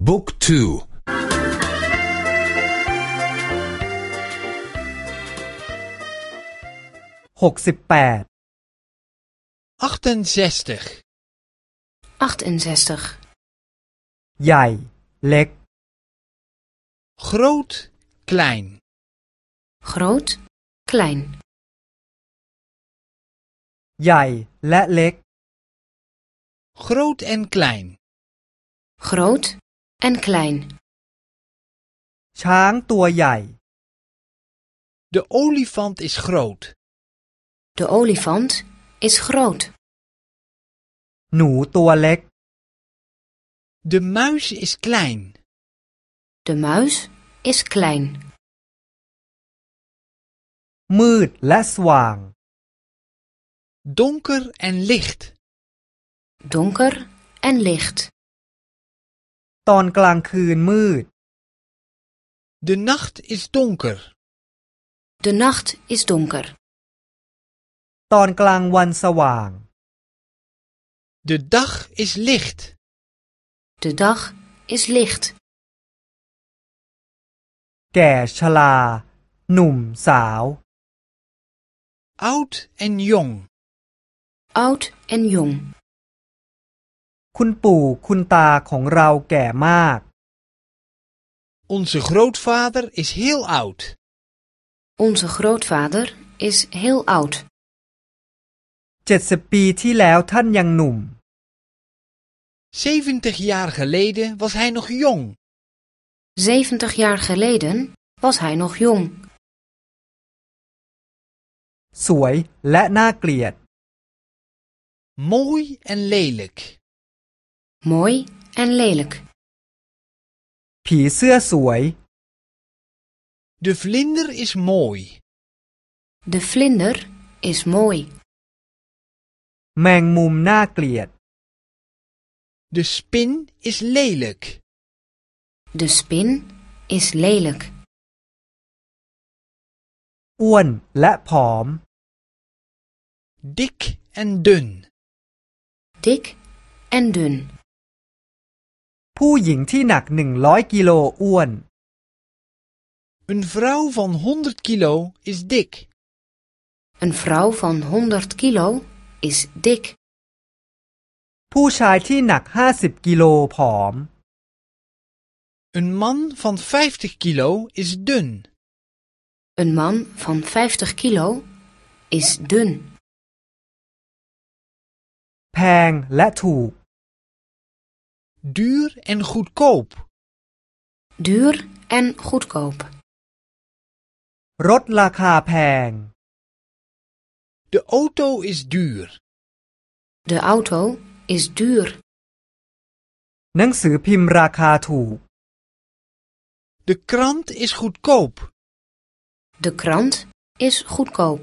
Book 2 68 68 68 Jij, lek. Groot, klein. Groot, klein. Jij, lek Groot en klein. Groot en klein. ช้างตัวใหญ่ De olifant is groot. De olifant is groot. หนูตัวเล็ก De muis is klein. De muis is klein. มืดและสว่าง Donker en licht. Donker en licht. ตอนกลางคืนมืด De nacht is donker. De nacht is donker. ตอนกลางวันสว่าง De dag is licht. De dag is licht. แก่ชรา หนุ่มสาว Oud en jong. Oud en jong. คุณปู่คุณตาของเราแก่มาก Onze grootvader is heel oud. Onze grootvader is heel oud. เจ็ดสิบปีที่แล้วท่านยังหนุ่ม 70 jaar geleden was hij nog jong. 70 jaar geleden was hij nog jong. สวยและน่าเกลียด Mooi en lelijk. Mooi en lelijk. ผีเสื้อสวย De vlinder is mooi. De vlinder is mooi. แมงมุมน่าเกลียด De spin is lelijk. De spin is lelijk. อ้วนและผอม Dik en dun. Dik en dun. ผู้หญิงที่หนักหนึ่งร้อยกิโลอ้วน Een vrouw van 100 kilo is dik. Een vrouw van 100 kilo is dik. ผู้ชายที่หนักห้าสิบกิโลผอม Een man van 50 kilo is dun. Een man van 50 kilo is dun. แพงและถูก Duur en goedkoop. Duur en goedkoop. รถราคาแพง De auto is duur. De auto is duur. หนังสือพิมพ์ราคาถูก De krant is goedkoop. De krant is goedkoop.